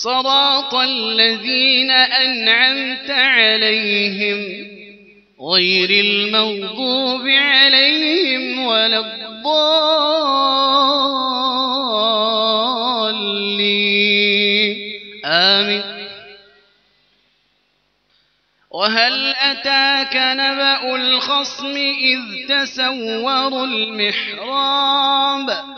صراط الذين أنعمت عليهم غير المغضوب عليهم ولا الضالين. آمين. وهل أتاك نبأ الخصم إذ تسوروا المحراب؟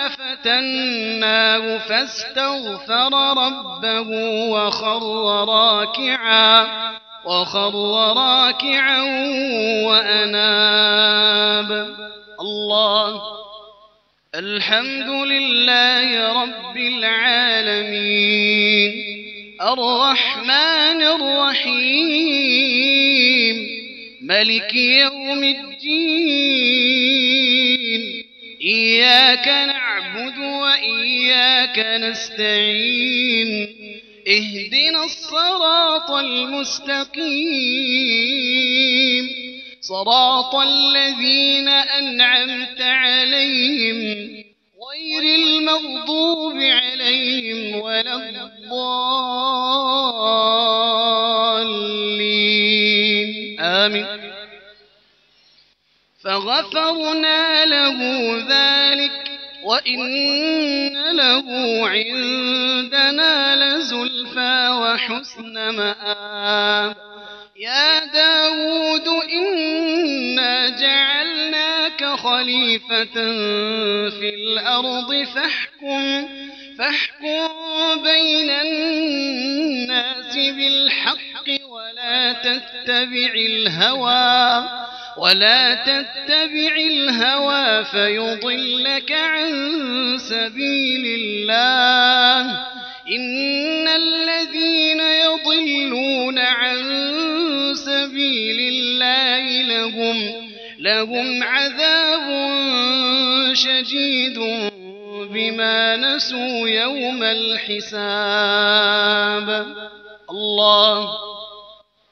فتناه فاستغفر ربه وخر راكعا وخر راكعا وأناب الله الحمد لله رب العالمين الرحمن الرحيم ملك يوم الدين إياك نعبد وإياك نستعين اهدنا الصراط المستقيم صراط الذين أنعمت عليهم غير المغضوب عليهم ولا الضالين. آمين. فغفرنا له ذلك وإن له عندنا لزلفى وحسن مآب. يا داود إنا جعلناك خليفة في الأرض فاحكم فاحكم بين الناس بالحق ولا تتبع الهوى. ولا تتبع الهوى فيضلك عن سبيل الله. إن الذين يضلون عن سبيل الله لهم لهم عذاب شديد بما نسوا يوم الحساب. الله